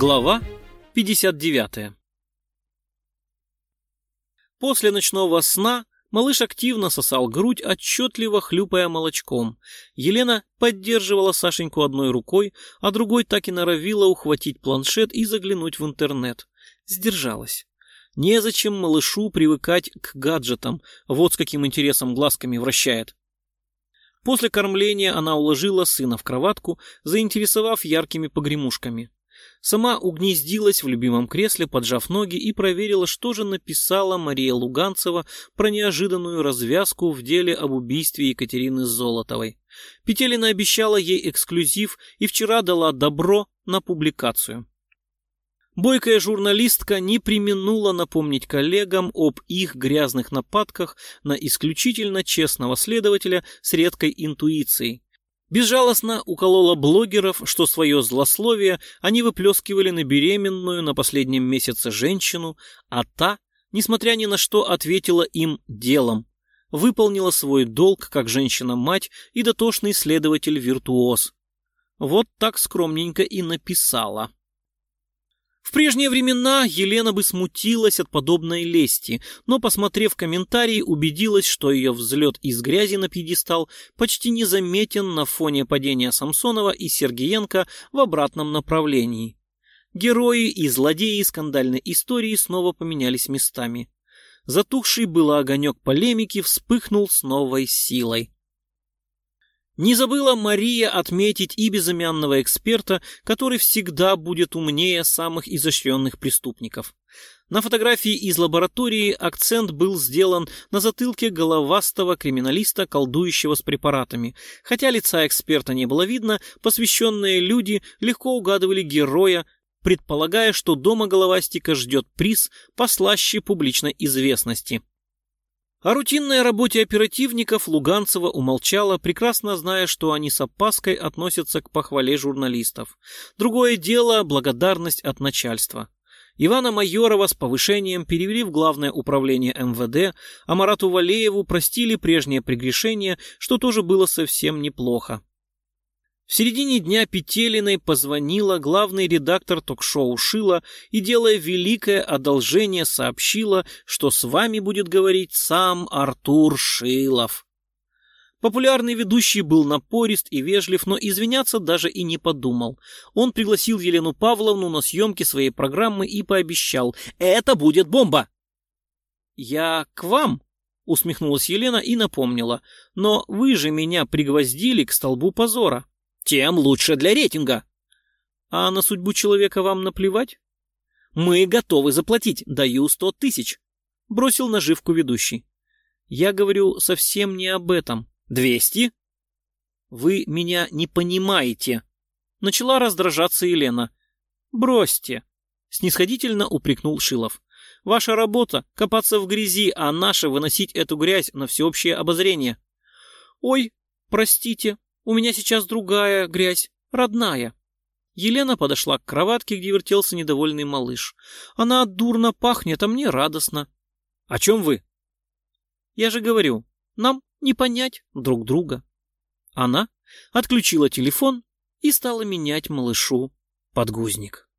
Глава 59 После ночного сна малыш активно сосал грудь, отчетливо хлюпая молочком. Елена поддерживала Сашеньку одной рукой, а другой так и норовила ухватить планшет и заглянуть в интернет. Сдержалась. Незачем малышу привыкать к гаджетам, вот с каким интересом глазками вращает. После кормления она уложила сына в кроватку, заинтересовав яркими погремушками. Сама угнездилась в любимом кресле, поджав ноги, и проверила, что же написала Мария Луганцева про неожиданную развязку в деле об убийстве Екатерины Золотовой. Петелина обещала ей эксклюзив и вчера дала добро на публикацию. Бойкая журналистка не применула напомнить коллегам об их грязных нападках на исключительно честного следователя с редкой интуицией. Безжалостно уколола блогеров, что свое злословие они выплескивали на беременную на последнем месяце женщину, а та, несмотря ни на что, ответила им делом. Выполнила свой долг как женщина-мать и дотошный следователь-виртуоз. Вот так скромненько и написала. В прежние времена Елена бы смутилась от подобной лести, но, посмотрев комментарии, убедилась, что ее взлет из грязи на пьедестал почти незаметен на фоне падения Самсонова и Сергеенко в обратном направлении. Герои и злодеи скандальной истории снова поменялись местами. Затухший было огонек полемики вспыхнул с новой силой. Не забыла Мария отметить и безымянного эксперта, который всегда будет умнее самых изощренных преступников. На фотографии из лаборатории акцент был сделан на затылке головастого криминалиста, колдующего с препаратами. Хотя лица эксперта не было видно, посвященные люди легко угадывали героя, предполагая, что дома головастика ждет приз послаще публичной известности. О рутинной работе оперативников Луганцева умолчала, прекрасно зная, что они с опаской относятся к похвале журналистов. Другое дело – благодарность от начальства. Ивана Майорова с повышением перевели в Главное управление МВД, а Марату Валееву простили прежнее прегрешение, что тоже было совсем неплохо. В середине дня Петелиной позвонила главный редактор ток-шоу Шила и, делая великое одолжение, сообщила, что с вами будет говорить сам Артур Шилов. Популярный ведущий был напорист и вежлив, но извиняться даже и не подумал. Он пригласил Елену Павловну на съемки своей программы и пообещал «Это будет бомба!» «Я к вам?» — усмехнулась Елена и напомнила. «Но вы же меня пригвоздили к столбу позора» тем лучше для рейтинга. А на судьбу человека вам наплевать? Мы готовы заплатить, даю сто тысяч. Бросил наживку ведущий. Я говорю совсем не об этом. Двести? Вы меня не понимаете. Начала раздражаться Елена. Бросьте. Снисходительно упрекнул Шилов. Ваша работа — копаться в грязи, а наша — выносить эту грязь на всеобщее обозрение. Ой, простите, у меня сейчас другая грязь, родная. Елена подошла к кроватке, где вертелся недовольный малыш. Она дурно пахнет, а мне радостно. О чем вы? Я же говорю, нам не понять друг друга. Она отключила телефон и стала менять малышу подгузник.